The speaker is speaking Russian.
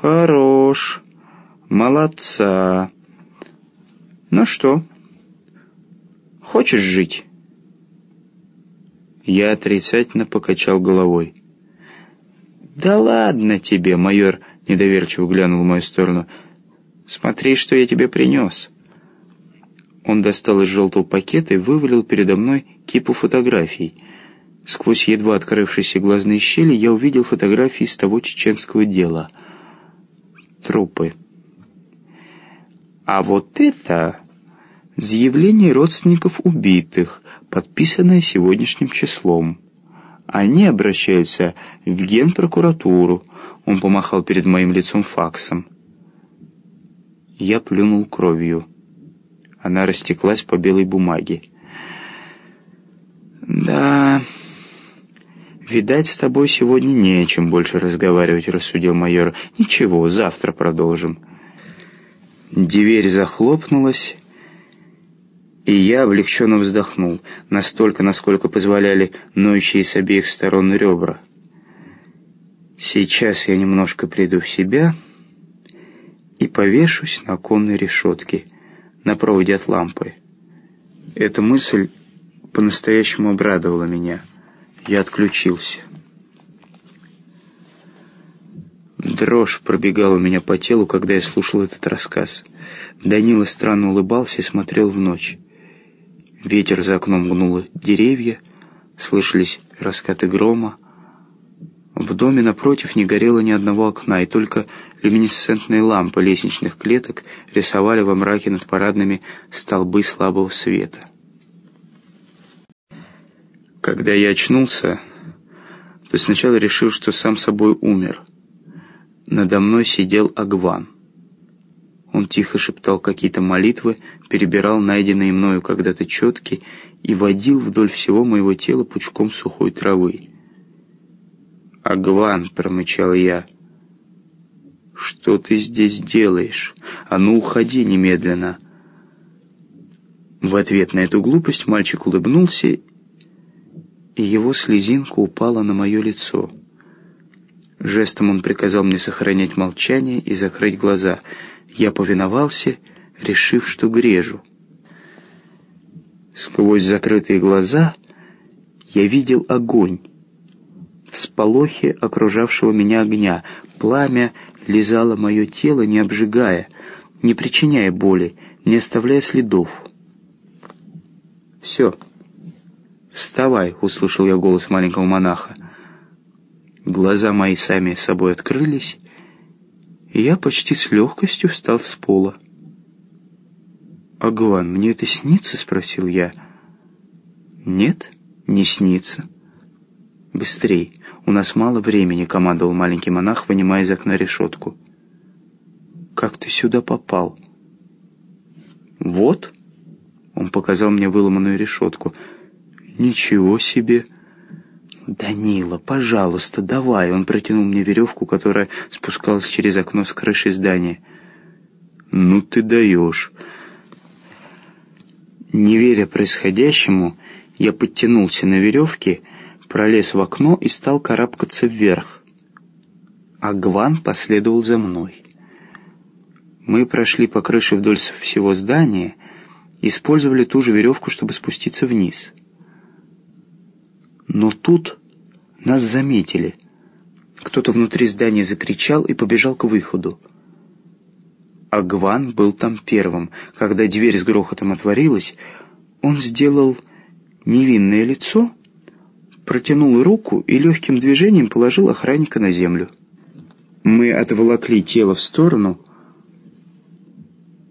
Хорош. Молодца. Ну что, хочешь жить? Я отрицательно покачал головой. «Да ладно тебе!» — майор недоверчиво глянул в мою сторону. «Смотри, что я тебе принес!» Он достал из желтого пакета и вывалил передо мной кипу фотографий. Сквозь едва открывшиеся глазные щели я увидел фотографии из того чеченского дела. Трупы. А вот это заявление родственников убитых, подписанное сегодняшним числом. Они обращаются в генпрокуратуру. Он помахал перед моим лицом факсом. Я плюнул кровью. Она растеклась по белой бумаге. «Да, видать, с тобой сегодня не о чем больше разговаривать», — рассудил майор. «Ничего, завтра продолжим». Дверь захлопнулась, и я облегченно вздохнул, настолько, насколько позволяли ноющие с обеих сторон ребра. Сейчас я немножко приду в себя и повешусь на оконной решетке на проводе от лампы. Эта мысль по-настоящему обрадовала меня. Я отключился. Дрожь пробегала у меня по телу, когда я слушал этот рассказ. Данила странно улыбался и смотрел в ночь. Ветер за окном гнуло деревья, слышались раскаты грома. В доме напротив не горело ни одного окна, и только люминесцентные лампы лестничных клеток рисовали во мраке над парадными столбы слабого света. Когда я очнулся, то сначала решил, что сам собой умер. Надо мной сидел Агван. Он тихо шептал какие-то молитвы, перебирал найденные мною когда-то четки и водил вдоль всего моего тела пучком сухой травы. «Агван!» — промычал я. «Что ты здесь делаешь? А ну, уходи немедленно!» В ответ на эту глупость мальчик улыбнулся, и его слезинка упала на мое лицо. Жестом он приказал мне сохранять молчание и закрыть глаза — я повиновался, решив, что грежу. Сквозь закрытые глаза я видел огонь. Всполохи окружавшего меня огня. Пламя лизало мое тело, не обжигая, не причиняя боли, не оставляя следов. «Все, вставай!» — услышал я голос маленького монаха. Глаза мои сами собой открылись, и я почти с легкостью встал с пола. «Агван, мне это снится?» — спросил я. «Нет, не снится». «Быстрей, у нас мало времени», — командовал маленький монах, вынимая из окна решетку. «Как ты сюда попал?» «Вот», — он показал мне выломанную решетку. «Ничего себе!» «Данила, пожалуйста, давай!» Он протянул мне веревку, которая спускалась через окно с крыши здания. «Ну ты даешь!» Не веря происходящему, я подтянулся на веревке, пролез в окно и стал карабкаться вверх. А Гван последовал за мной. Мы прошли по крыше вдоль всего здания, использовали ту же веревку, чтобы спуститься вниз. Но тут нас заметили. Кто-то внутри здания закричал и побежал к выходу. Агван был там первым. Когда дверь с грохотом отворилась, он сделал невинное лицо, протянул руку и легким движением положил охранника на землю. Мы отволокли тело в сторону,